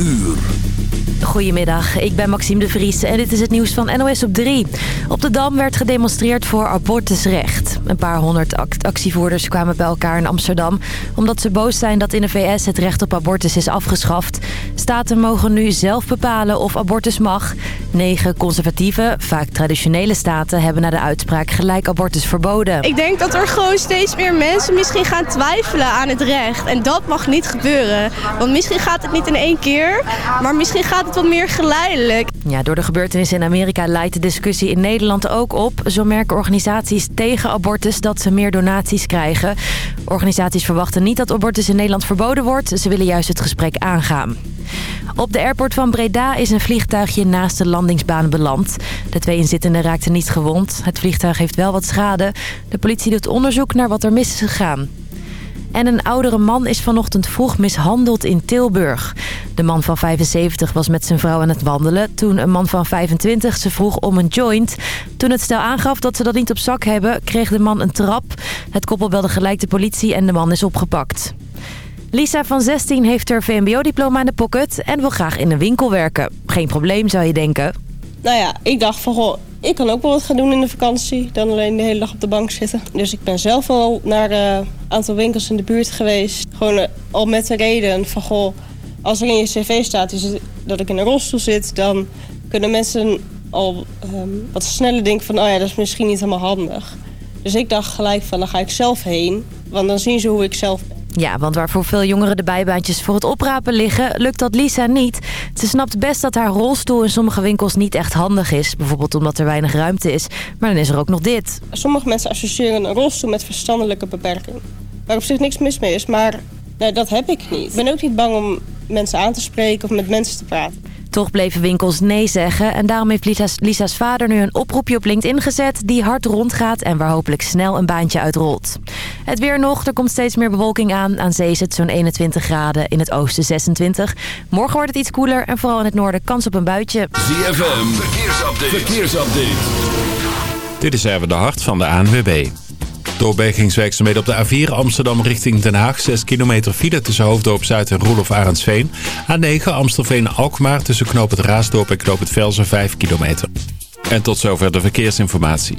uur. Goedemiddag, ik ben Maxime de Vries en dit is het nieuws van NOS op 3. Op de Dam werd gedemonstreerd voor abortusrecht. Een paar honderd actievoerders kwamen bij elkaar in Amsterdam... omdat ze boos zijn dat in de VS het recht op abortus is afgeschaft. Staten mogen nu zelf bepalen of abortus mag. Negen conservatieve, vaak traditionele staten... hebben na de uitspraak gelijk abortus verboden. Ik denk dat er gewoon steeds meer mensen misschien gaan twijfelen aan het recht. En dat mag niet gebeuren. Want misschien gaat het niet in één keer, maar misschien gaat het meer geleidelijk. Ja, door de gebeurtenissen in Amerika leidt de discussie in Nederland ook op. Zo merken organisaties tegen abortus dat ze meer donaties krijgen. Organisaties verwachten niet dat abortus in Nederland verboden wordt. Ze willen juist het gesprek aangaan. Op de airport van Breda is een vliegtuigje naast de landingsbaan beland. De twee inzittenden raakten niet gewond. Het vliegtuig heeft wel wat schade. De politie doet onderzoek naar wat er mis is gegaan. En een oudere man is vanochtend vroeg mishandeld in Tilburg. De man van 75 was met zijn vrouw aan het wandelen... toen een man van 25 ze vroeg om een joint. Toen het stel aangaf dat ze dat niet op zak hebben... kreeg de man een trap. Het koppel belde gelijk de politie en de man is opgepakt. Lisa van 16 heeft haar VMBO-diploma in de pocket... en wil graag in een winkel werken. Geen probleem, zou je denken. Nou ja, ik dacht van, goh, ik kan ook wel wat gaan doen in de vakantie. Dan alleen de hele dag op de bank zitten. Dus ik ben zelf al naar een aantal winkels in de buurt geweest. Gewoon eh, al met de reden van, goh, als er in je cv staat dat ik in een rolstoel zit... dan kunnen mensen al ehm, wat sneller denken van, oh ja, dat is misschien niet helemaal handig. Dus ik dacht gelijk van, dan ga ik zelf heen. Want dan zien ze hoe ik zelf. Ja, want waar voor veel jongeren de bijbaantjes voor het oprapen liggen, lukt dat Lisa niet. Ze snapt best dat haar rolstoel in sommige winkels niet echt handig is. Bijvoorbeeld omdat er weinig ruimte is. Maar dan is er ook nog dit. Sommige mensen associëren een rolstoel met verstandelijke beperking. Waar op zich niks mis mee is, maar dat heb ik niet. Ik ben ook niet bang om mensen aan te spreken of met mensen te praten. Toch bleven winkels nee zeggen en daarom heeft Lisa's, Lisa's vader nu een oproepje op LinkedIn gezet... die hard rondgaat en waar hopelijk snel een baantje uitrolt. Het weer nog, er komt steeds meer bewolking aan. Aan zee is het zo'n 21 graden, in het oosten 26. Morgen wordt het iets koeler en vooral in het noorden kans op een buitje. ZFM, verkeersupdate. verkeersupdate. Dit is even de hart van de ANWB. Doorbergingswerkzaamheden op de A4 Amsterdam richting Den Haag. 6 kilometer file tussen Hoofddorp Zuid en Roelof Arendsveen. A9 Amstelveen-Alkmaar tussen Knoop het Raasdorp en Knoop het Velzen 5 kilometer. En tot zover de verkeersinformatie.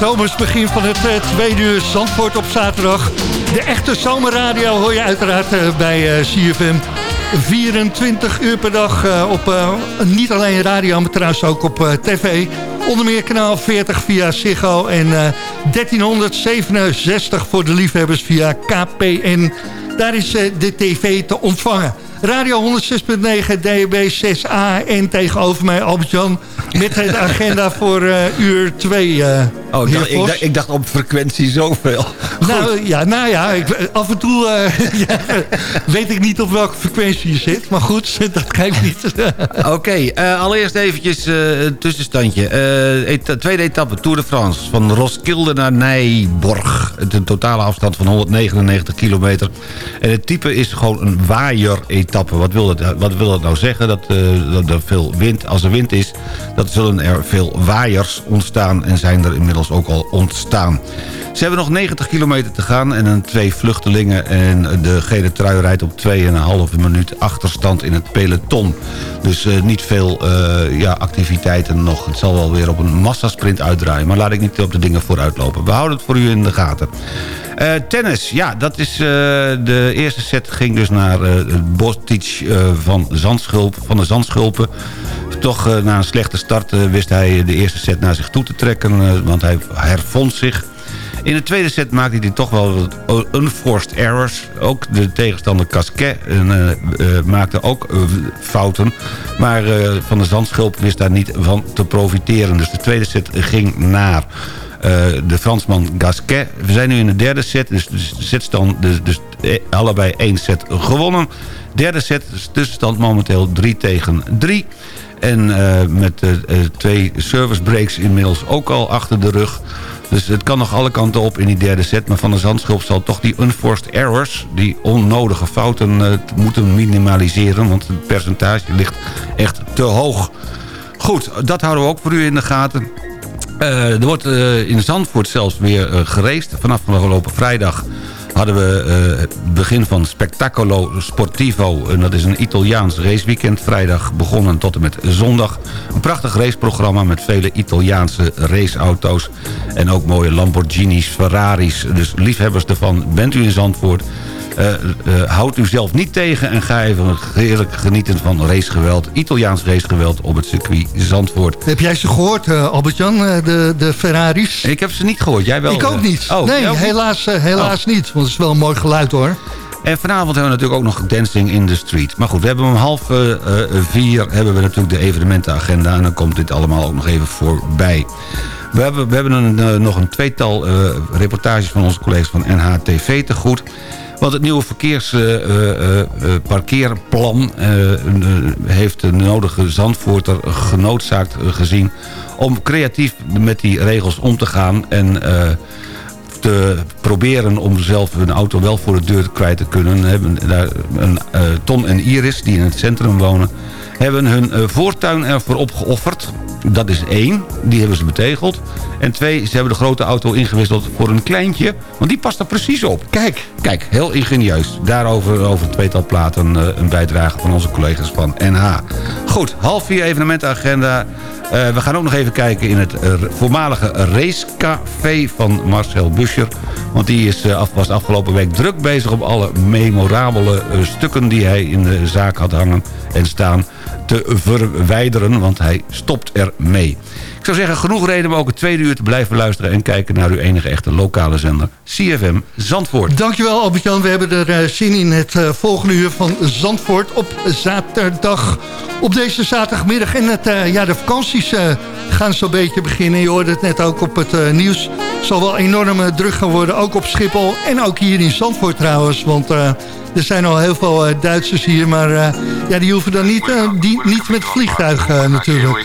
Zomers begin van het uh, tweede uur Zandvoort op zaterdag. De echte zomerradio hoor je uiteraard uh, bij uh, CFM. 24 uur per dag op niet alleen radio, maar trouwens ook op tv. Onder meer kanaal 40 via Ziggo en 1367 voor de liefhebbers via KPN. Daar is de tv te ontvangen. Radio 106.9, DB 6A en tegenover mij Albert-Jan met de agenda voor uh, uur 2. Uh, oh, ik dacht, ik, dacht, ik dacht, op frequentie zoveel. Nou ja, nou ja ik, af en toe uh, ja, weet ik niet op welke frequentie je zit. Maar goed, dat geeft niet. Oké, okay, allereerst eventjes een tussenstandje. Et tweede etappe Tour de France van Roskilde naar Nijborg. Een totale afstand van 199 kilometer. En het type is gewoon een waaier-etappe. Wat wil dat, wat wil dat nou zeggen? Dat, dat er veel wind, als er wind is dat zullen er veel waaiers ontstaan en zijn er inmiddels ook al ontstaan. Ze hebben nog 90 kilometer te gaan en een twee vluchtelingen... en de gele trui rijdt op 2,5 minuut achterstand in het peloton. Dus uh, niet veel uh, ja, activiteiten nog. Het zal wel weer op een massasprint uitdraaien. Maar laat ik niet op de dingen vooruit lopen. We houden het voor u in de gaten. Uh, tennis, ja, dat is de eerste set ging dus naar Bostic van, Zandschulp, van de Zandschulpen. Toch na een slechte start wist hij de eerste set naar zich toe te trekken. want hij hervond zich. In de tweede set maakte hij toch wel unforced errors. Ook de tegenstander Casquet maakte ook fouten. Maar Van de Zandschulp wist daar niet van te profiteren. Dus de tweede set ging naar... de Fransman Gasquet. We zijn nu in de derde set, dus dus, dus allebei één set gewonnen. Derde set, tussenstand momenteel 3 tegen 3. En met twee service breaks inmiddels ook al achter de rug... Dus het kan nog alle kanten op in die derde set. Maar Van der Zandschulp zal toch die unforced errors... die onnodige fouten moeten minimaliseren. Want het percentage ligt echt te hoog. Goed, dat houden we ook voor u in de gaten. Uh, er wordt uh, in Zandvoort zelfs weer uh, gereest. Vanaf afgelopen vrijdag hadden we het begin van Spectacolo Sportivo. En dat is een Italiaans raceweekend. Vrijdag begonnen tot en met zondag. Een prachtig raceprogramma met vele Italiaanse raceauto's. En ook mooie Lamborghinis, Ferraris. Dus liefhebbers ervan, bent u in Zandvoort... Uh, uh, houd u zelf niet tegen en ga even heerlijk genieten van racegeweld. Italiaans racegeweld op het circuit Zandvoort. Heb jij ze gehoord, uh, Albert-Jan, de, de Ferraris? Ik heb ze niet gehoord. Jij wel? Ik ook niet. Oh, nee, helaas, helaas oh. niet. Want het is wel een mooi geluid hoor. En vanavond hebben we natuurlijk ook nog Dancing in the Street. Maar goed, we hebben om half uh, vier hebben we natuurlijk de evenementenagenda. En dan komt dit allemaal ook nog even voorbij. We hebben, we hebben een, uh, nog een tweetal reportages van onze collega's van NHTV te goed. Want het nieuwe verkeersparkeerplan uh, uh, heeft de nodige Zandvoorter genoodzaakt gezien... om creatief met die regels om te gaan en te proberen om zelf hun auto wel voor de deur kwijt te kunnen... hebben daar een, Ton en Iris, die in het centrum wonen... hebben hun uh, voortuin ervoor opgeofferd. Dat is één, die hebben ze betegeld. En twee, ze hebben de grote auto ingewisseld voor een kleintje. Want die past er precies op. Kijk, kijk, heel ingenieus. Daarover over het tweetal platen uh, een bijdrage van onze collega's van NH. Goed, half vier evenementenagenda... Uh, we gaan ook nog even kijken in het uh, voormalige racecafé van Marcel Buscher. Want die is, uh, af, was afgelopen week druk bezig om alle memorabele stukken die hij in de zaak had hangen en staan te verwijderen. Want hij stopt ermee. Ik zou zeggen, genoeg reden om ook het tweede uur te blijven luisteren... en kijken naar uw enige echte lokale zender, CFM Zandvoort. Dankjewel Albert-Jan. We hebben er zin in het volgende uur van Zandvoort op zaterdag. Op deze zaterdagmiddag. En het, ja, de vakanties gaan zo'n beetje beginnen. Je hoorde het net ook op het nieuws. Het zal wel enorm druk gaan worden, ook op Schiphol. En ook hier in Zandvoort trouwens. Want er zijn al heel veel uh, Duitsers hier, maar uh, ja, die hoeven dan niet, uh, die, niet met vliegtuig natuurlijk.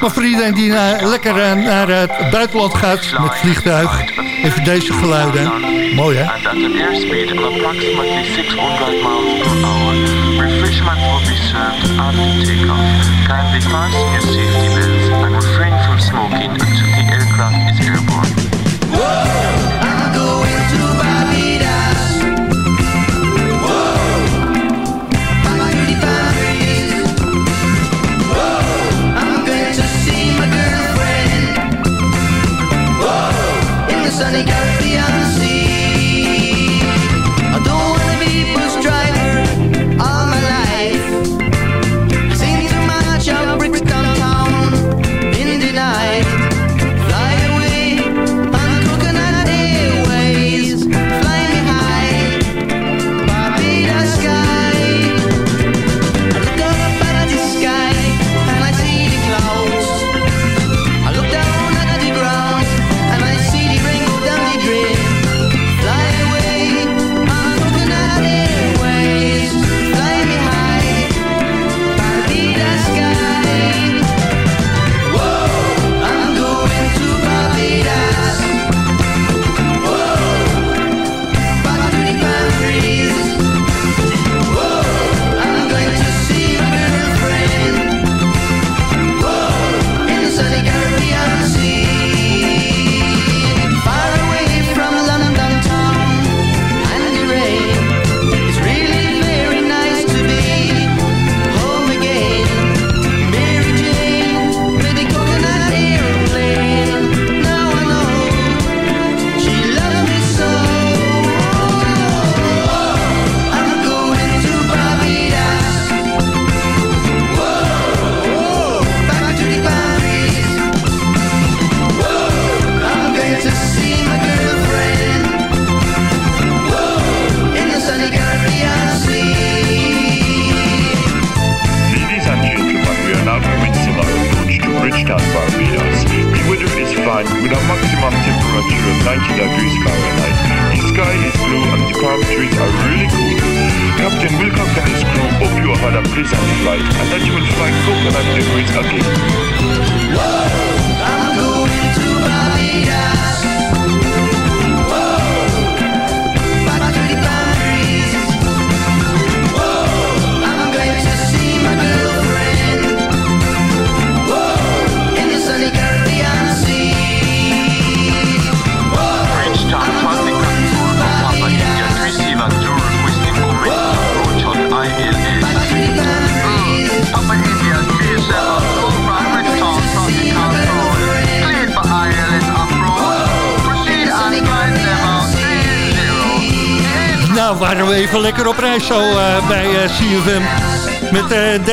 maar voor iedereen die lekker naar het buitenland gaat met vliegtuig, even deze geluiden. Mooi hè? Refreshment will be served after takeoff. Kindly fasten your safety belts and refrain from smoking sunny. goes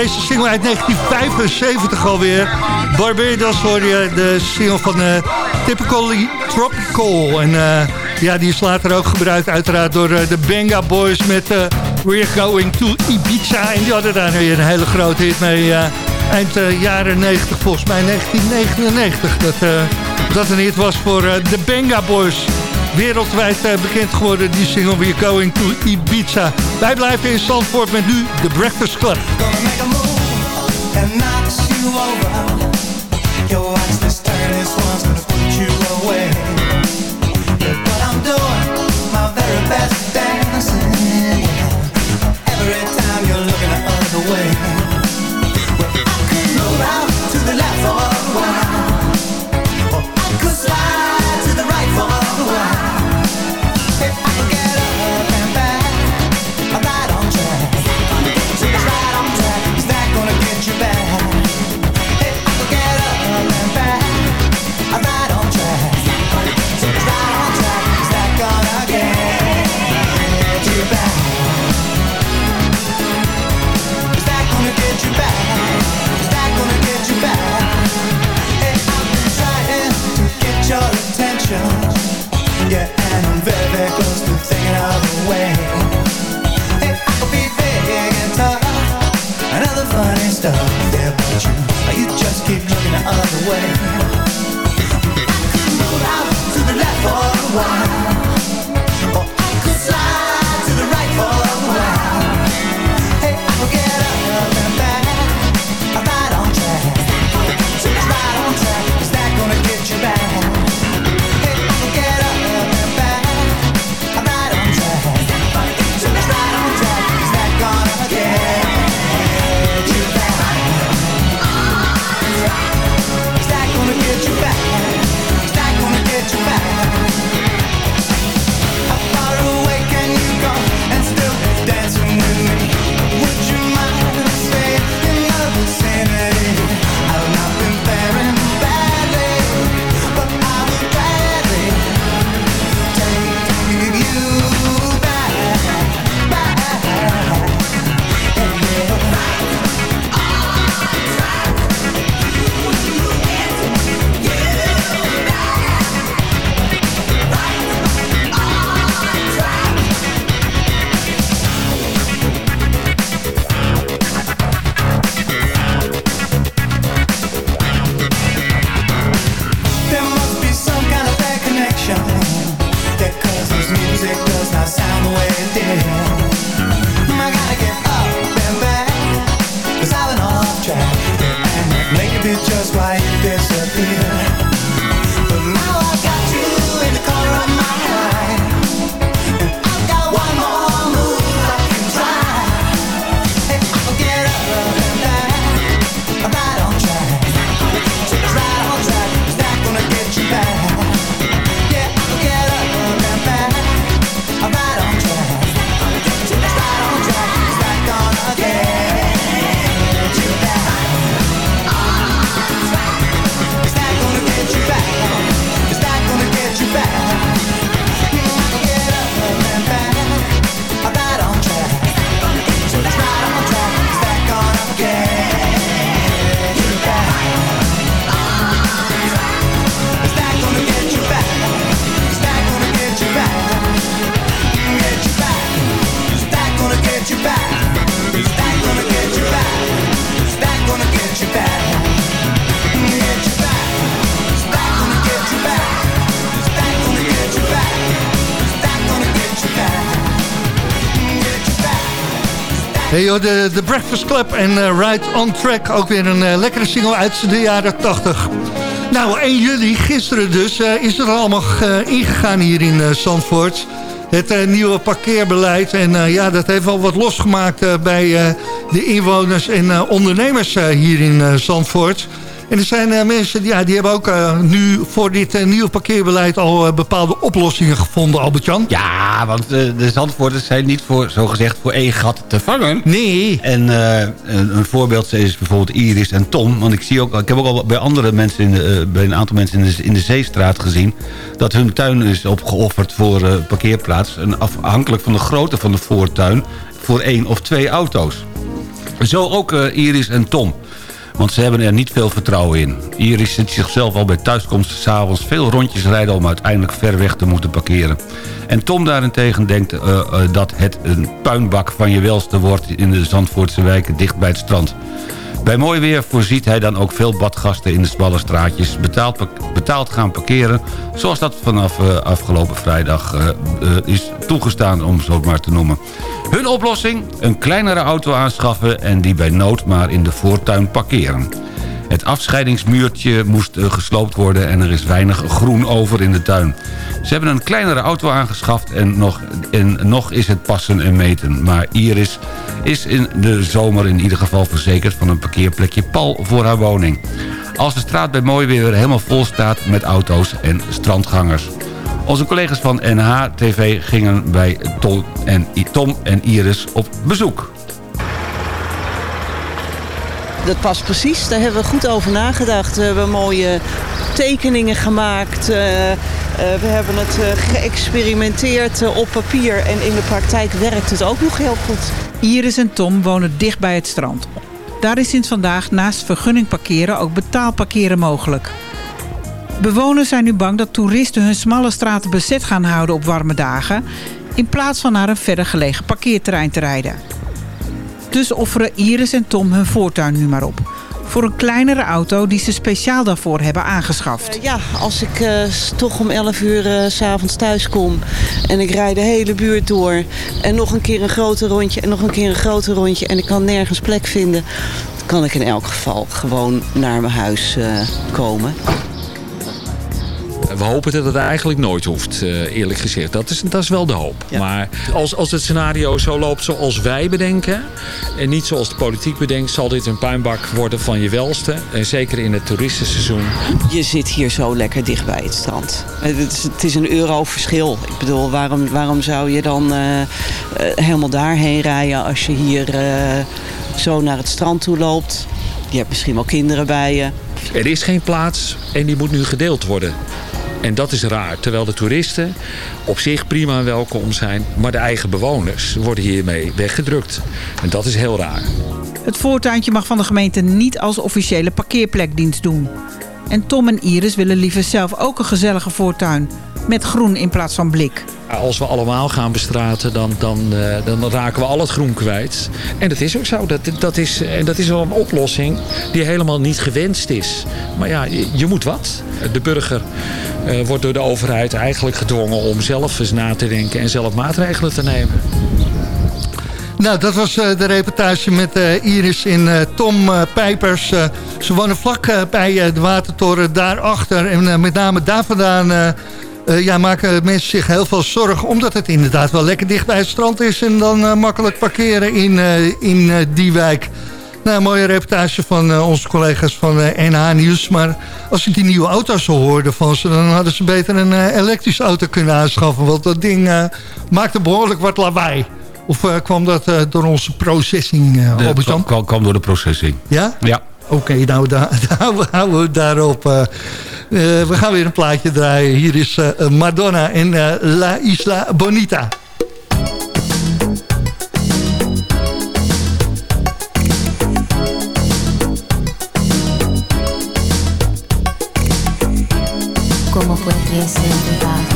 deze single uit 1975 alweer. Barbados hoor je de single van uh, Typical e- Tropical. En eh, ja, die is later ook gebruikt uiteraard door eh, de Benga Boys met We're Going to Ibiza. En die hadden daar weer een hele grote hit mee eind jaren 90, volgens mij 1999. Dat, dat een hit was voor de Benga Boys wereldwijd bekend geworden, die single We're Going to Ibiza. Wij blijven in Zandvoort met nu The Breakfast Club. and knocks you over. stop there, but you, you just keep looking the other way. I could move out to the left for a while. Hey joh, de, Breakfast Club en eh, Ride on Track. Ook weer een eh, lekkere single uit de jaren 80. Nou, 1 juli, gisteren dus, eh, is er allemaal ingegaan hier in Zandvoort. Het nieuwe parkeerbeleid. En ja, dat heeft wel wat losgemaakt bij de inwoners en ondernemers hier in Zandvoort. En er zijn uh, mensen ja, die hebben ook uh, nu voor dit uh, nieuwe parkeerbeleid al bepaalde oplossingen gevonden, Albert-Jan. Ja, want de Zandvoorters zijn niet voor, zogezegd voor één gat te vangen. Nee. En een, een, voorbeeld is bijvoorbeeld Iris en Tom. Want ik, zie ook, ik heb ook al bij andere mensen, in de, bij een aantal mensen in de, in de Zeestraat gezien... dat hun tuin is opgeofferd voor parkeerplaats. En afhankelijk van de grootte van de voortuin voor één of twee auto's. Zo ook Iris en Tom. Want ze hebben er niet veel vertrouwen in. Iris zit zichzelf al bij thuiskomst s'avonds veel rondjes rijden... om uiteindelijk ver weg te moeten parkeren. En Tom daarentegen denkt uh, uh, dat het een puinbak van je welste wordt... in de Zandvoortse wijken dicht bij het strand. Bij mooi weer voorziet hij dan ook veel badgasten in de smalle straatjes... betaald, betaald gaan parkeren... zoals dat vanaf uh, afgelopen vrijdag uh, uh, is toegestaan, om zo maar te noemen. Hun oplossing? Een kleinere auto aanschaffen... en die bij nood maar in de voortuin parkeren. Het afscheidingsmuurtje moest gesloopt worden en er is weinig groen over in de tuin. Ze hebben een kleinere auto aangeschaft en nog, nog is het passen en meten. Maar Iris is in de zomer in ieder geval verzekerd van een parkeerplekje pal voor haar woning. Als de straat bij mooi weer helemaal vol staat met auto's en strandgangers. Onze collega's van NH-TV gingen bij Tom en, Tom en Iris op bezoek. Dat past precies, daar hebben we goed over nagedacht. We hebben mooie tekeningen gemaakt. Uh, uh, we hebben het uh, geëxperimenteerd op papier en in de praktijk werkt het ook nog heel goed. Iris en Tom wonen dicht bij het strand. Daar is sinds vandaag naast vergunning parkeren ook betaalparkeren mogelijk. Bewoners zijn nu bang dat toeristen hun smalle straten bezet gaan houden op warme dagen... in plaats van naar een verder gelegen parkeerterrein te rijden. Dus offeren Iris en Tom hun voortuin nu maar op. Voor een kleinere auto die ze speciaal daarvoor hebben aangeschaft. Uh, ja, als ik uh, toch om 11 uur uh, s'avonds thuis kom en ik rijd de hele buurt door... en nog een keer een groter rondje en nog een keer een groter rondje... en ik kan nergens plek vinden, kan ik in elk geval gewoon naar mijn huis komen. We hopen dat het eigenlijk nooit hoeft, eerlijk gezegd. Dat is, dat is wel de hoop. Ja. Maar als, als het scenario zo loopt zoals wij bedenken... en niet zoals de politiek bedenkt... zal dit een puinbak worden van je welste. En zeker in het toeristenseizoen. Je zit hier zo lekker dicht bij het strand. Het is, het is een euro verschil. Ik bedoel, waarom, waarom zou je dan uh, uh, helemaal daarheen rijden... als je hier uh, zo naar het strand toe loopt? Je hebt misschien wel kinderen bij je. Er is geen plaats en die moet nu gedeeld worden. En dat is raar. Terwijl de toeristen op zich prima welkom zijn. Maar de eigen bewoners worden hiermee weggedrukt. En dat is heel raar. Het voortuintje mag van de gemeente niet als officiële parkeerplekdienst doen. En Tom en Iris willen liever zelf ook een gezellige voortuin. Met groen in plaats van blik. Als we allemaal gaan bestraten, dan, dan, uh, dan raken we al het groen kwijt. En dat is ook zo. Dat, dat, is, dat is wel een oplossing die helemaal niet gewenst is. Maar ja, je, moet wat. De burger uh, wordt door de overheid eigenlijk gedwongen om zelf eens na te denken en zelf maatregelen te nemen. Nou, dat was uh, de reportage met Iris uh, Tom Pijpers. ze wonen vlak bij de watertoren daarachter. En met name daar vandaan ja, maken mensen zich heel veel zorgen... omdat het inderdaad wel lekker dicht bij het strand is... en dan makkelijk parkeren in, in die wijk. Nou, een mooie reportage van onze collega's van NH Nieuws. Maar als ik die nieuwe auto's hoorde van ze... dan hadden ze beter een elektrische auto kunnen aanschaffen. Want dat ding maakte behoorlijk wat lawaai. Of kwam dat door onze processing, uh, Het kwam, kwam door de processing. Ja? Ja. Oké, nou, daar, daar houden we daarop. we gaan weer een plaatje draaien. Hier is Madonna en La Isla Bonita. como pudiese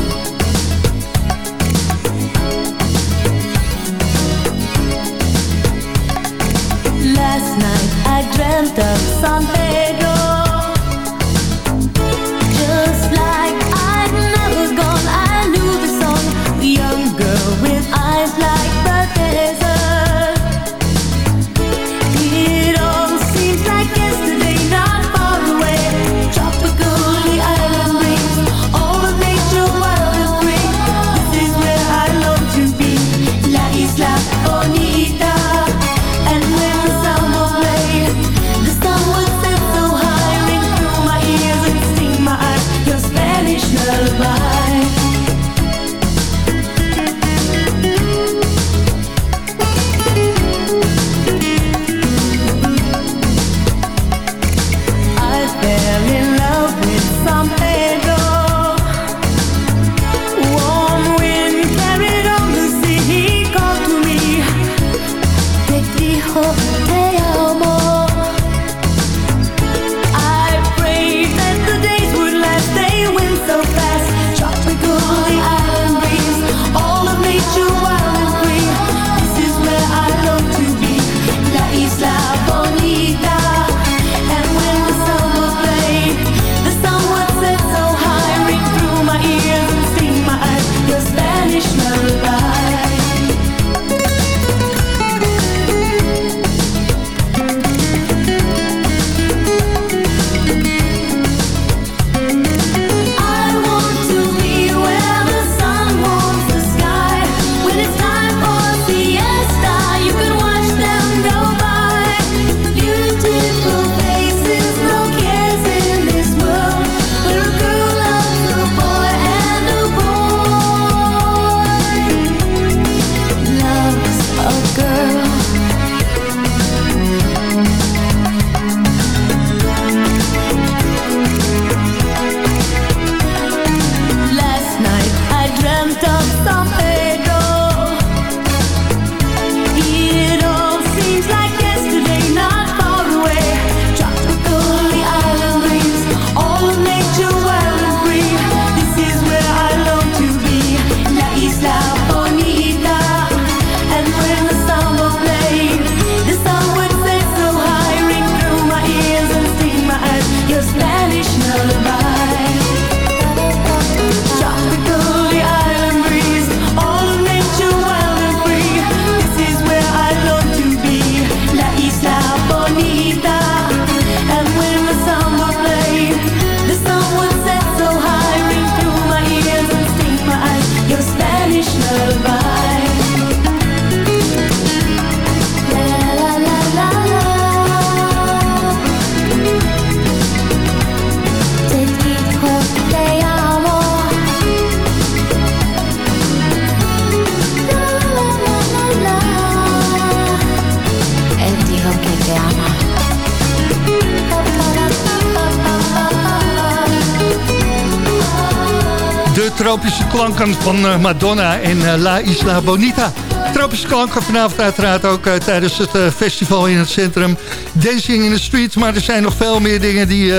tropische klanken van eh, Madonna en eh, La Isla Bonita. Tropische klanken vanavond uiteraard ook eh, tijdens het festival in het centrum. Dancing in the Streets, maar er zijn nog veel meer dingen die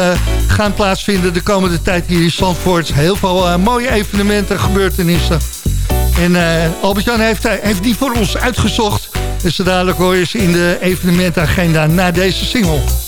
gaan plaatsvinden de komende tijd hier in Zandvoort. Heel veel mooie evenementen, gebeurtenissen. En Albert-Jan heeft, heeft die voor ons uitgezocht. Dus dadelijk hoor je ze in de evenementagenda na deze single.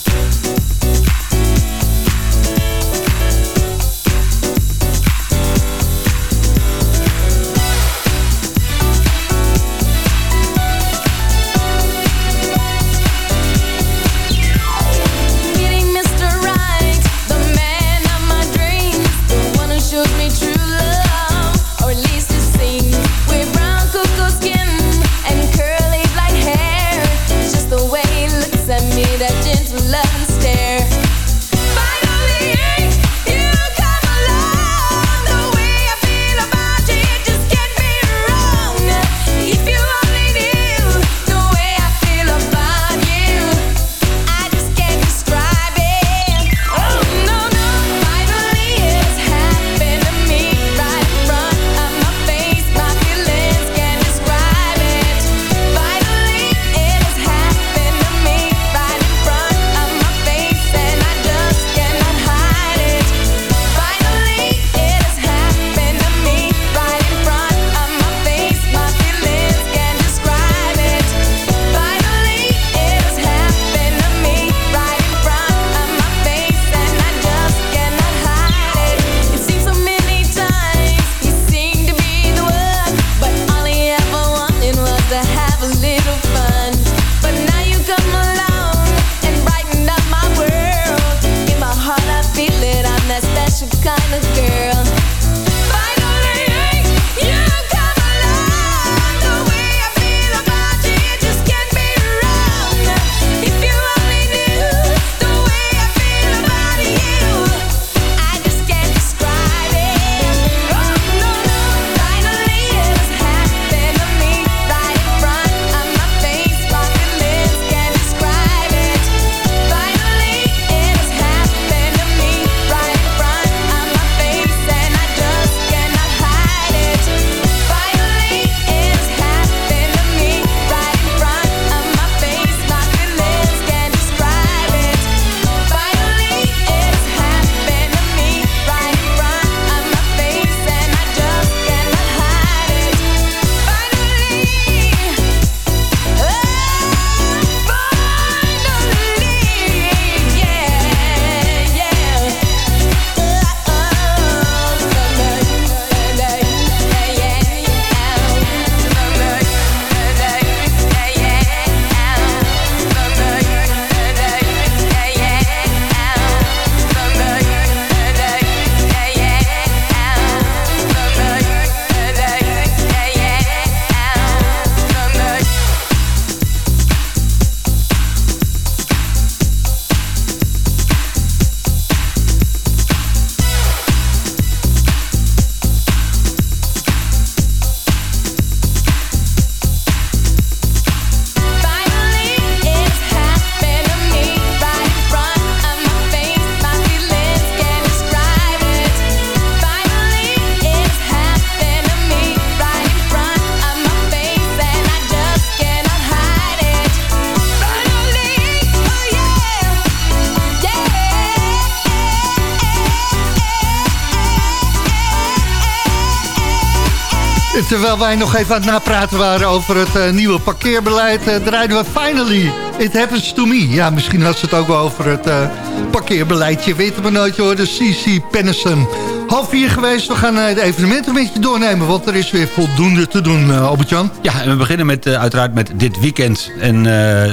Terwijl wij nog even aan het napraten waren over het eh, nieuwe parkeerbeleid... eh, draaiden we finally It Happens To Me. Ja, misschien had ze het ook wel over het eh, parkeerbeleidje. Weten we nooit, hoor. De CC Pennison. Half vier geweest. We gaan de evenementen een beetje doornemen... want er is weer voldoende te doen, Albert-Jan. Ja, en we beginnen met, uiteraard met dit weekend. En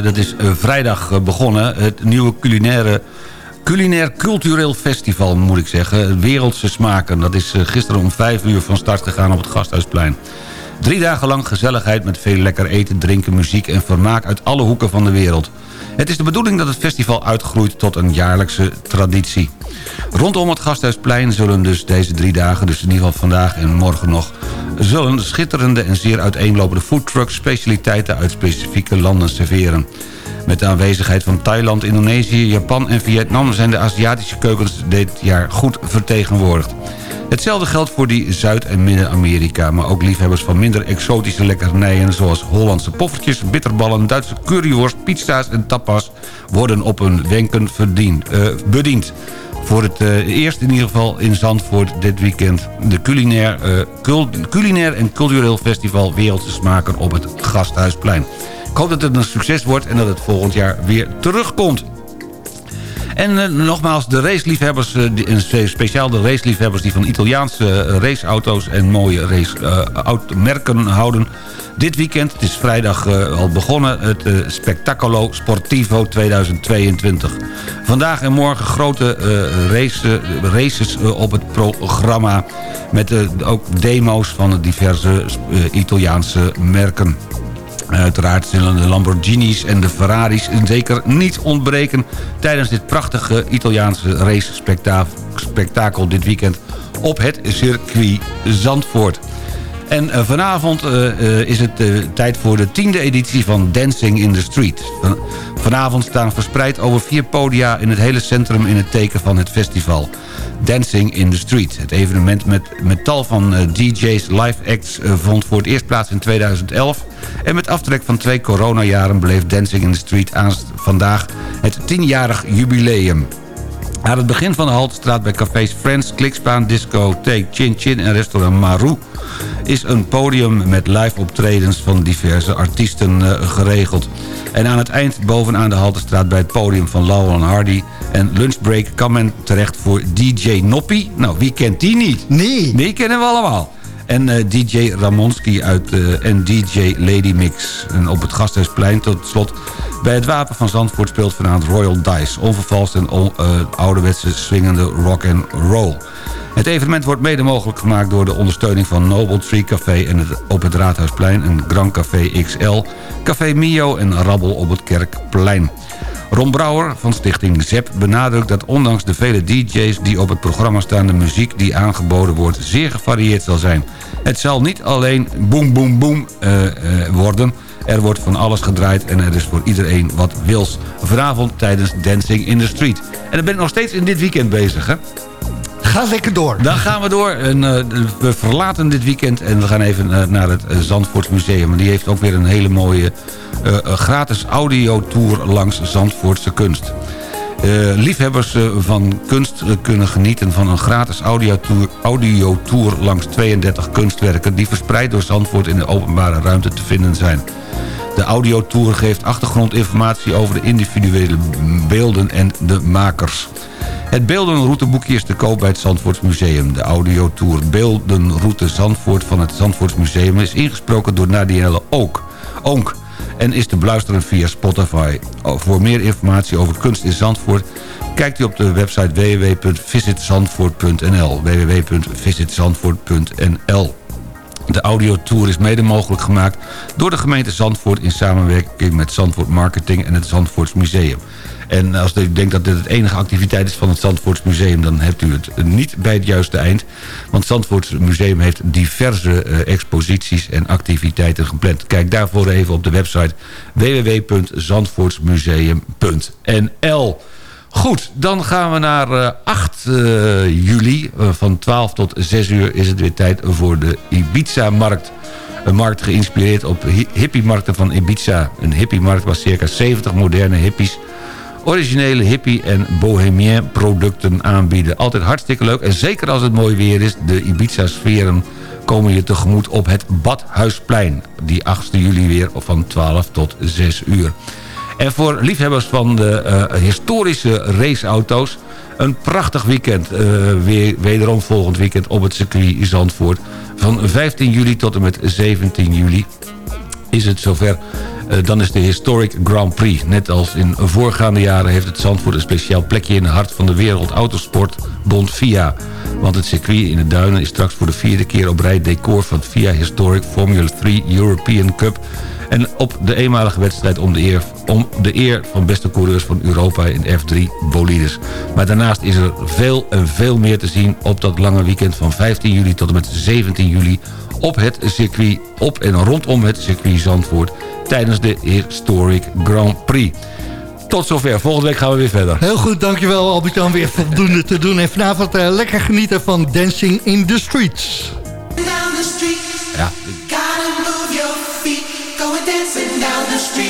dat is vrijdag begonnen. Het nieuwe culinaire... Culinair Cultureel Festival, moet ik zeggen. Wereldse Smaken. Dat is eh, gisteren om vijf uur van start gegaan op het Gasthuisplein. Drie dagen lang gezelligheid met veel lekker eten, drinken, muziek en vermaak uit alle hoeken van de wereld. Het is de bedoeling dat het festival uitgroeit tot een jaarlijkse traditie. Rondom het Gasthuisplein zullen dus deze drie dagen, dus in ieder geval vandaag en morgen nog... zullen schitterende en zeer uiteenlopende foodtrucks specialiteiten uit specifieke landen serveren. Met de aanwezigheid van Thailand, Indonesië, Japan en Vietnam... zijn de Aziatische keukens dit jaar goed vertegenwoordigd. Hetzelfde geldt voor die Zuid- en Midden-Amerika... maar ook liefhebbers van minder exotische lekkernijen... zoals Hollandse poffertjes, bitterballen, Duitse curryworst... pizza's en tapas worden op hun wenken verdiend, eh, bediend. Voor het eh, eerst in ieder geval in Zandvoort dit weekend... de culinair, eh, cul- culinair en cultureel festival Wereldse Smaken op het Gasthuisplein. Ik hoop dat het een succes wordt en dat het volgend jaar weer terugkomt. En eh, nogmaals, de raceliefhebbers, spe- speciaal de raceliefhebbers... die van Italiaanse eh, raceauto's en mooie racemerken houden... Dit weekend, het is vrijdag al begonnen, het Spectacolo Sportivo 2022. Vandaag en morgen grote race, races op het programma... met ook demo's van de diverse Italiaanse merken. Uiteraard zullen de Lamborghinis en de Ferraris zeker niet ontbreken... tijdens dit prachtige Italiaanse race-spektakel dit weekend... op het circuit Zandvoort. En eh, vanavond eh, eh, is het tijd voor de tiende editie van Dancing in the Street. Van- vanavond staan verspreid over vier podia in het hele centrum... in het teken van het festival. Dancing in the Street. Het evenement met, met tal van eh, DJ's, live acts... eh, vond voor het eerst plaats in 2011. En met aftrek van twee coronajaren bleef Dancing in the Street aanst vandaag het tienjarig jubileum. Aan het begin van de Haltestraat bij cafés Friends, Klikspaan, Disco, Take, Chin Chin en restaurant Maru... is een podium met live optredens van diverse artiesten eh, geregeld. En aan het eind bovenaan de Haltestraat bij het podium van Laurel en Hardy... en Lunchbreak kan men terecht voor DJ Noppie. Nou, wie kent die niet? Nee. Die kennen we allemaal. En eh, DJ Ramonski uit, eh, en DJ Lady Mix. En op het Gasthuisplein tot slot bij het Wapen van Zandvoort speelt vanavond Royal Dice. Onvervalst en on- eh, ouderwetse swingende rock and roll. Het evenement wordt mede mogelijk gemaakt door de ondersteuning van Noble Tree Café en het, op het Raadhuisplein... en Grand Café XL, Café Mio en Rabbel op het Kerkplein. Ron Brouwer van stichting ZEP benadrukt dat ondanks de vele DJ's die op het programma staan... de muziek die aangeboden wordt zeer gevarieerd zal zijn. Het zal niet alleen boem boem boem eh, eh, worden... Er wordt van alles gedraaid en er is voor iedereen wat wils. Vanavond tijdens Dancing in the Street. En dan ben ik nog steeds in dit weekend bezig, hè? Ga lekker door. Dan gaan we door. En, eh, we verlaten dit weekend en we gaan even naar het Zandvoortsmuseum. En die heeft ook weer een hele mooie gratis audiotour langs Zandvoortse kunst. Eh, liefhebbers eh, van kunst eh, kunnen genieten van een gratis audiotour, audiotour langs 32 kunstwerken... die verspreid door Zandvoort in de openbare ruimte te vinden zijn. De audiotour geeft achtergrondinformatie over de individuele beelden en de makers. Het beeldenrouteboekje is te koop bij het Zandvoortsmuseum. De audiotour Beeldenroute Zandvoort van het Zandvoortsmuseum... is ingesproken door Nadielle Ook. En is te beluisteren via Spotify. Oh, Voor meer informatie over kunst in Zandvoort... kijkt u op de website www.visitzandvoort.nl www.visitzandvoort.nl de audiotour is mede mogelijk gemaakt door de gemeente Zandvoort... in samenwerking met Zandvoort Marketing en het Zandvoorts Museum. En als u denkt dat dit het enige activiteit is van het Zandvoorts Museum... dan hebt u het niet bij het juiste eind. Want het Zandvoorts Museum heeft diverse eh, exposities en activiteiten gepland. Kijk daarvoor even op de website www.zandvoortsmuseum.nl Goed, dan gaan we naar eh, 8 eh, juli. Eh, van 12 tot 6 uur is het weer tijd voor de Ibiza-markt. Een markt geïnspireerd op hi- hippiemarkten van Ibiza. Een hippiemarkt waar circa 70 moderne hippies... originele hippie- en bohemien producten aanbieden. Altijd hartstikke leuk. En zeker als het mooi weer is, de Ibiza-sferen komen je tegemoet op het Badhuisplein. Die 8 juli weer van 12 tot 6 uur. En voor liefhebbers van de eh, historische raceauto's... een prachtig weekend. eh, weer, wederom volgend weekend op het circuit Zandvoort. Van 15 juli tot en met 17 juli is het zover. Eh, dan is de Historic Grand Prix. Net als in voorgaande jaren heeft het Zandvoort een speciaal plekje... in het hart van de wereld autosportbond FIA. Want het circuit in de Duinen is straks voor de vierde keer op rij... decor van FIA Historic Formula 3 European Cup... En op de eenmalige wedstrijd om de eer, om de eer van beste coureurs van Europa in F3 bolides. Maar daarnaast is er veel en veel meer te zien op dat lange weekend van 15 juli tot en met 17 juli op het circuit, op en rondom het circuit Zandvoort tijdens de Historic Grand Prix. tot zover. Volgende week gaan we weer verder. Heel goed, dankjewel Albert-Jan. Weer voldoende te doen. En vanavond eh, lekker genieten van Dancing in the Streets. Down the street, Ja. Dancing down the street.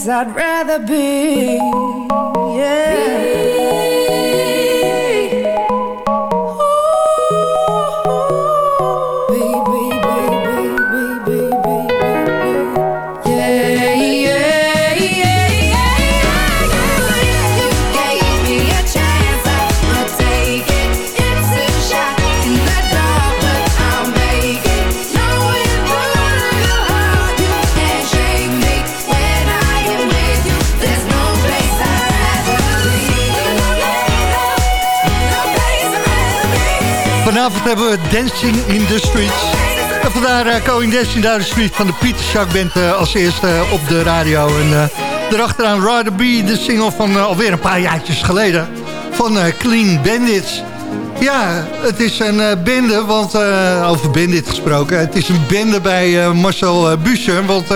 place I'd rather be. Vanavond hebben we Dancing in the Streets. En vandaar uh, Going Dancing down the Street van de Pieter Band eh, als eerste op de radio. En uh, erachteraan Rather Be, de single van alweer een paar jaartjes geleden. Van Clean Bandits. Ja, het is een bende, want over Bandit gesproken. Het is een bende bij Marcel Buscher, want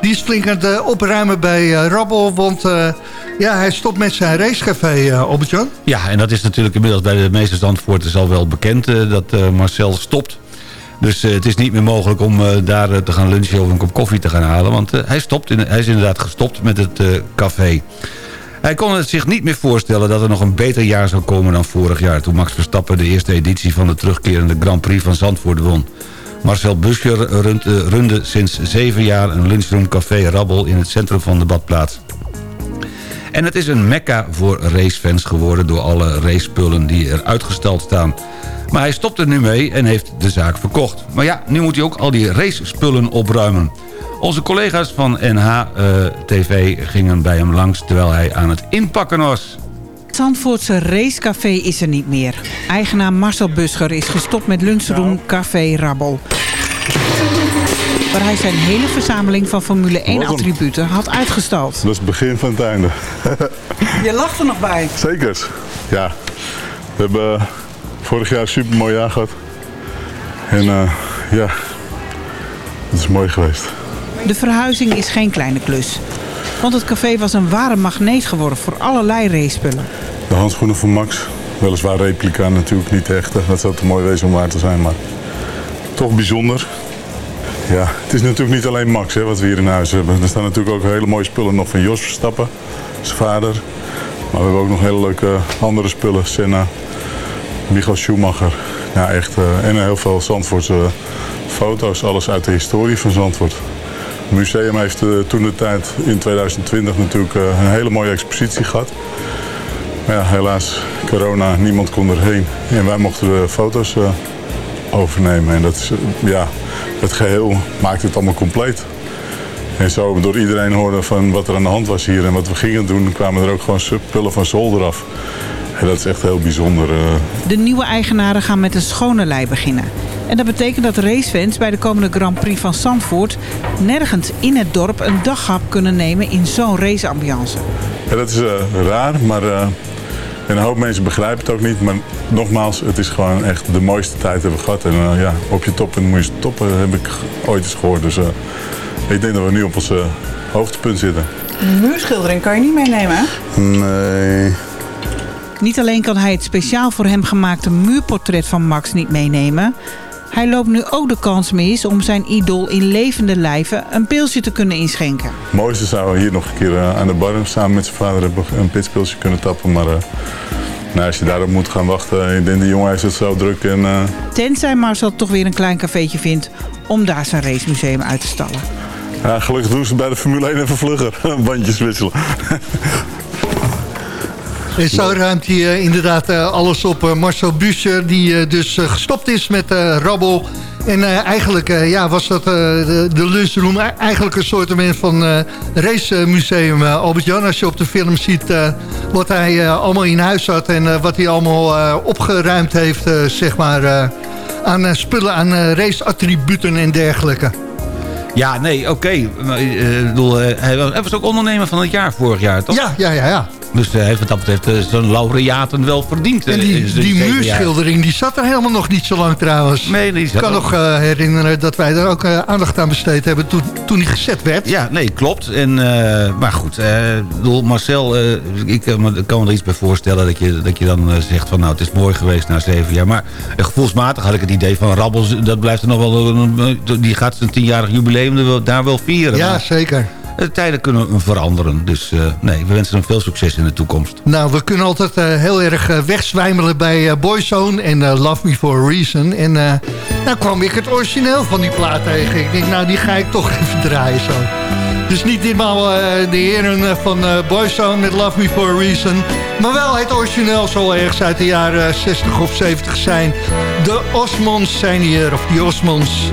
die is flink aan het opruimen bij Rabbel. Want ja, hij stopt met zijn racecafé, Albert-Jan. Ja, en dat is natuurlijk inmiddels bij de meeste Zandvoorters al wel bekend... dat Marcel stopt dus uh, het is niet meer mogelijk om uh, daar uh, te gaan lunchen of een kop koffie te gaan halen. Want hij, stopt in, hij is inderdaad gestopt met het café. Hij kon het zich niet meer voorstellen dat er nog een beter jaar zou komen dan vorig jaar... toen Max Verstappen de eerste editie van de terugkerende Grand Prix van Zandvoort won. Marcel Buscher runde, runde sinds zeven jaar een lunchroom café Rabbel in het centrum van de badplaats. En het is een mekka voor racefans geworden door alle racepullen die er uitgestald staan. Maar hij stopt er nu mee en heeft de zaak verkocht. Maar ja, nu moet hij ook al die racespullen opruimen. Onze collega's van NH-TV gingen bij hem langs terwijl hij aan het inpakken was. Het Zandvoortse racecafé is er niet meer. Eigenaar Marcel Buscher is gestopt met lunchroom Café Rabbel. Waar hij zijn hele verzameling van Formule 1 attributen had uitgestald. Dat is het begin van het einde. Je lacht er nog bij. Zeker. Ja, we hebben vorig jaar een super mooi jaar gehad. En eh, ja, het is mooi geweest. De verhuizing is geen kleine klus. Want het café was een ware magneet geworden voor allerlei racepullen. De handschoenen van Max, weliswaar replica natuurlijk niet echt. Dat zou te mooi wezen om waar te zijn, maar toch bijzonder. Ja, het is natuurlijk niet alleen Max hè, wat we hier in huis hebben. Er staan natuurlijk ook hele mooie spullen nog van Jos Verstappen, zijn vader. Maar we hebben ook nog hele leuke andere spullen. Senna, Michael Schumacher. Ja, echt. eh, en heel veel Zandvoortse foto's. Alles uit de historie van Zandvoort. Het museum heeft eh, toen de tijd in 2020 natuurlijk eh, een hele mooie expositie gehad. Maar ja, helaas, corona, niemand kon erheen. En wij mochten de foto's overnemen. En dat is, eh, ja, het geheel maakt het allemaal compleet. En zo door iedereen hoorde van wat er aan de hand was hier en wat we gingen doen, kwamen er ook gewoon spullen van zolder af. En dat is echt heel bijzonder. eh. De nieuwe eigenaren gaan met een schone lei beginnen. En dat betekent dat racefans bij de komende Grand Prix van Zandvoort... nergens in het dorp een daghap kunnen nemen in zo'n raceambiance. Ja, dat is eh, raar, maar eh, een hoop mensen begrijpen het ook niet. Maar nogmaals, het is gewoon echt de mooiste tijd hebben we gehad. En eh, ja, op je top en moet je stoppen, heb ik ooit eens gehoord. Dus eh, ik denk dat we nu op ons eh, hoogtepunt zitten. Een muurschildering kan je niet meenemen, hè? Nee. Niet alleen kan hij het speciaal voor hem gemaakte muurportret van Max niet meenemen... hij loopt nu ook de kans mis om zijn idool in levende lijven een pilsje te kunnen inschenken. Het mooiste zou hier nog een keer eh, aan de bar samen met zijn vader een pitspilsje kunnen tappen. Maar eh, nou, als je daarop moet gaan wachten, ik denk die jongen heeft het zo druk. En, eh, Tenzij Marcel toch weer een klein cafeetje vindt om daar zijn racemuseum uit te stallen. ja, gelukkig doen ze bij de Formule 1 even vlugger. Bandjes wisselen. En zo ruimt hij eh, inderdaad eh, alles op. Eh, Marcel Buscher, die dus gestopt is met Rabbel. En eigenlijk ja, was dat de, de lunchroom e- eigenlijk een soort van racemuseum. Albert-Jan, als je op de film ziet wat hij allemaal in huis had... en wat hij allemaal opgeruimd heeft, zeg maar... aan spullen, aan raceattributen en dergelijke. Ja, nee, oké. Was, hij was ook ondernemer van het jaar vorig jaar, toch? Ja, ja, ja. ja. Dus hij heeft wat dat betreft eh, zijn laureaten wel verdiend. En eh, die, die muurschildering die zat er helemaal nog niet zo lang trouwens. Nee, die Ik kan nog eh, herinneren dat wij daar ook eh, aandacht aan besteed hebben toen, toen die gezet werd. Ja, nee, klopt. En, eh, maar goed, eh, Marcel, eh, ik kan me, er iets bij voorstellen... dat je, dat je dan eh, zegt van nou, het is mooi geweest na zeven jaar. Maar eh, gevoelsmatig had ik het idee van Rabbels... dat blijft er nog wel... die gaat zijn tienjarig jubileum daar wel vieren. Ja, zeker. De tijden kunnen veranderen. Dus eh, nee, we wensen hem veel succes in de toekomst. Nou, we kunnen altijd eh, heel erg eh, wegzwijmelen bij Boyzone en Love Me For A Reason. En nou kwam ik het origineel van die plaat tegen. Ik denk, nou, die ga ik toch even draaien zo. Dus niet eh, de heren van Boyzone met Love Me For A Reason. Maar wel het origineel zal ergens uit de jaren 60 of 70 zijn. De Osmonds zijn hier, of die Osmonds.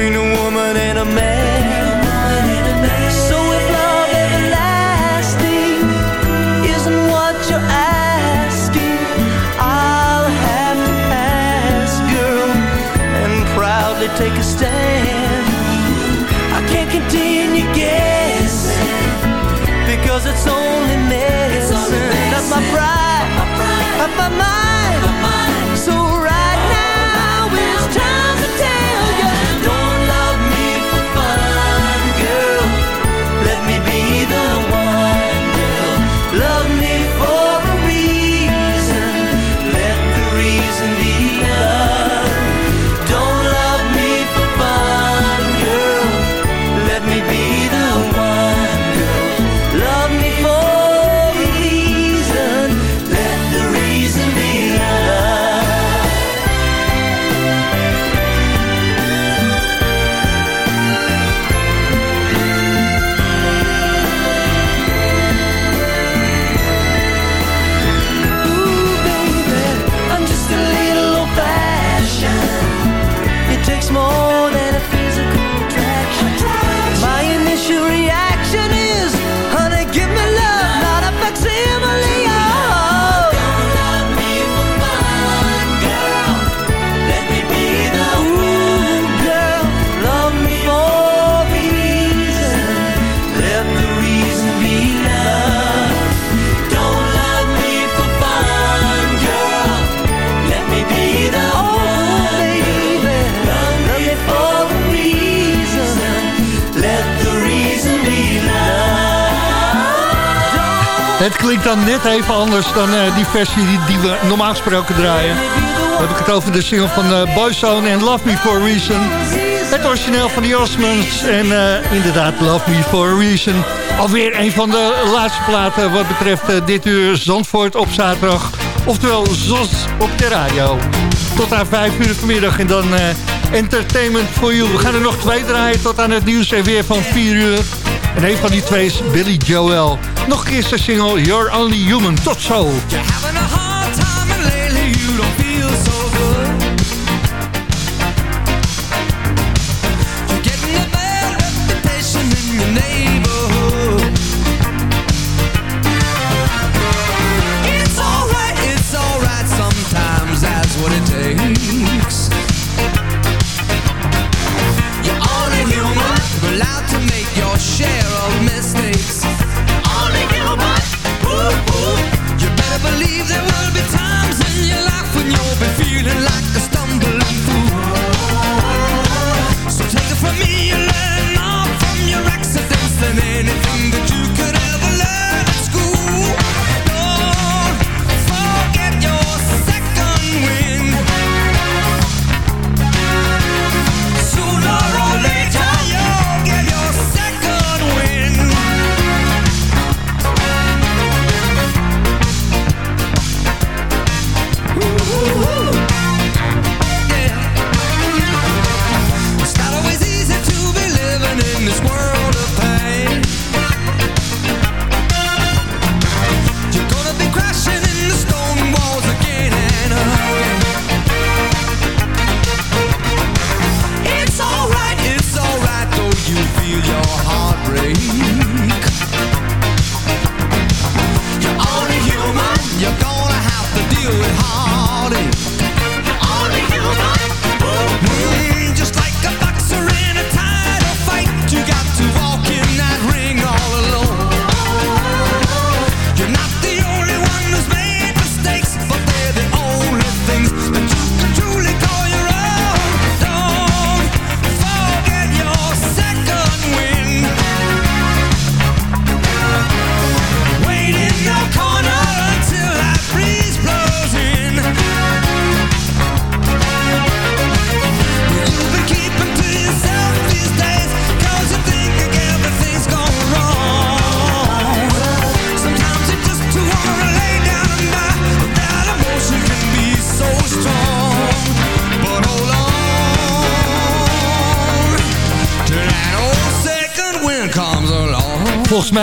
Between a klinkt dan net even anders dan eh, die versie die, die we normaal gesproken draaien. Dan heb ik het over de single van uh, Boyzone en Love Me For A Reason. Het origineel van de Osmonds en eh, inderdaad Love Me For A Reason. Alweer een van de laatste platen wat betreft dit uur Zandvoort op zaterdag. Oftewel ZOS op de radio. Tot aan vijf uur vanmiddag en dan Entertainment for You. We gaan er nog twee draaien tot aan het nieuws en weer van vier uur. En een van die twee is Billy Joel. Nog een keer zijn single You're Only Human. Tot zo.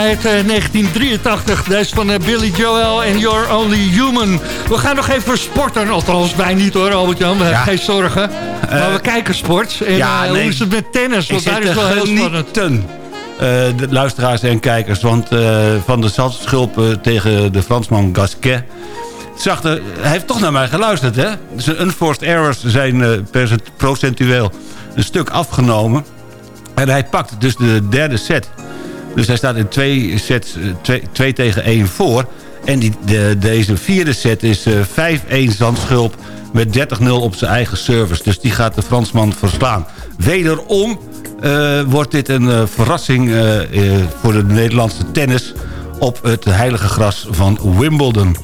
Volgens mij het eh, 1983. Deze van eh, Billy Joel en You're Only Human. We gaan nog even sporten. Althans, wij niet hoor, Albert-Jan. We hebben Geen zorgen. maar we kijken sport. En ja, eh, nee. hoe is het met tennis? Ik Want daar is wel heel spannend. eh, de luisteraars en kijkers. Want eh, van de zandschulpen tegen de Fransman Gasquet... Zag de, hij heeft toch naar mij geluisterd, hè? Zijn unforced errors zijn eh, percent- procentueel een stuk afgenomen. En hij pakt dus de derde set. Dus hij staat in twee sets, 2 tegen 1 voor. En die, de, deze vierde set is eh, 5-1 Zandschulp met 30-0 op zijn eigen service. Dus die gaat de Fransman verslaan. Wederom eh, wordt dit een eh, verrassing eh, eh, voor de Nederlandse tennis... op het heilige gras van Wimbledon.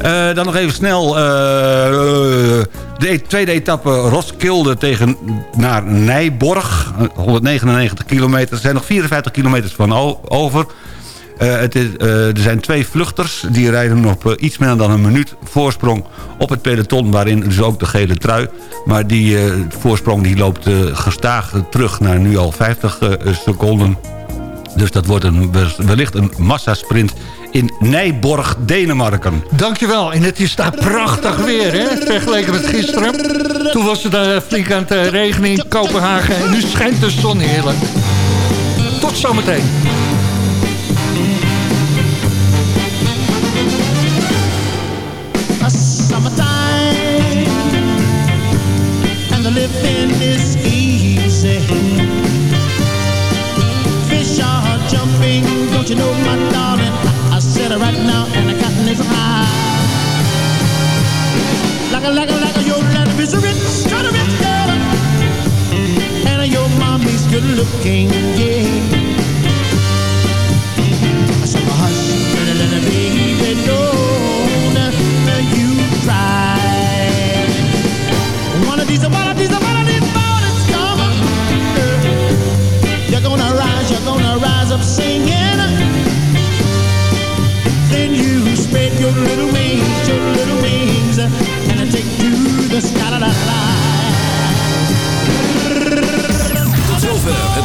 Eh, dan nog even snel eh, de tweede etappe Roskilde tegen naar Nijborg. Eh, 199 kilometer. Er zijn nog 54 kilometers van over. Eh, het is, eh, er zijn twee vluchters. Die rijden op eh, iets minder dan een minuut voorsprong op het peloton. Waarin dus ook de gele trui. Maar die eh, voorsprong die loopt eh, gestaag terug naar nu al 50 eh, seconden. Dus dat wordt een, wellicht een massasprint in Nijborg, Denemarken. Dankjewel. En het is daar prachtig weer, hè? Vergeleken met gisteren. Toen was het uh, flink aan het eh, regenen in Kopenhagen. En nu schijnt de zon heerlijk. Tot zometeen. living is easy. Fish are jumping, don't you know, my darling? It right now, and the cotton is high. Like a, like a, like a, your daddy is a rich, kind of rich girl, and your mommy's good looking, yeah.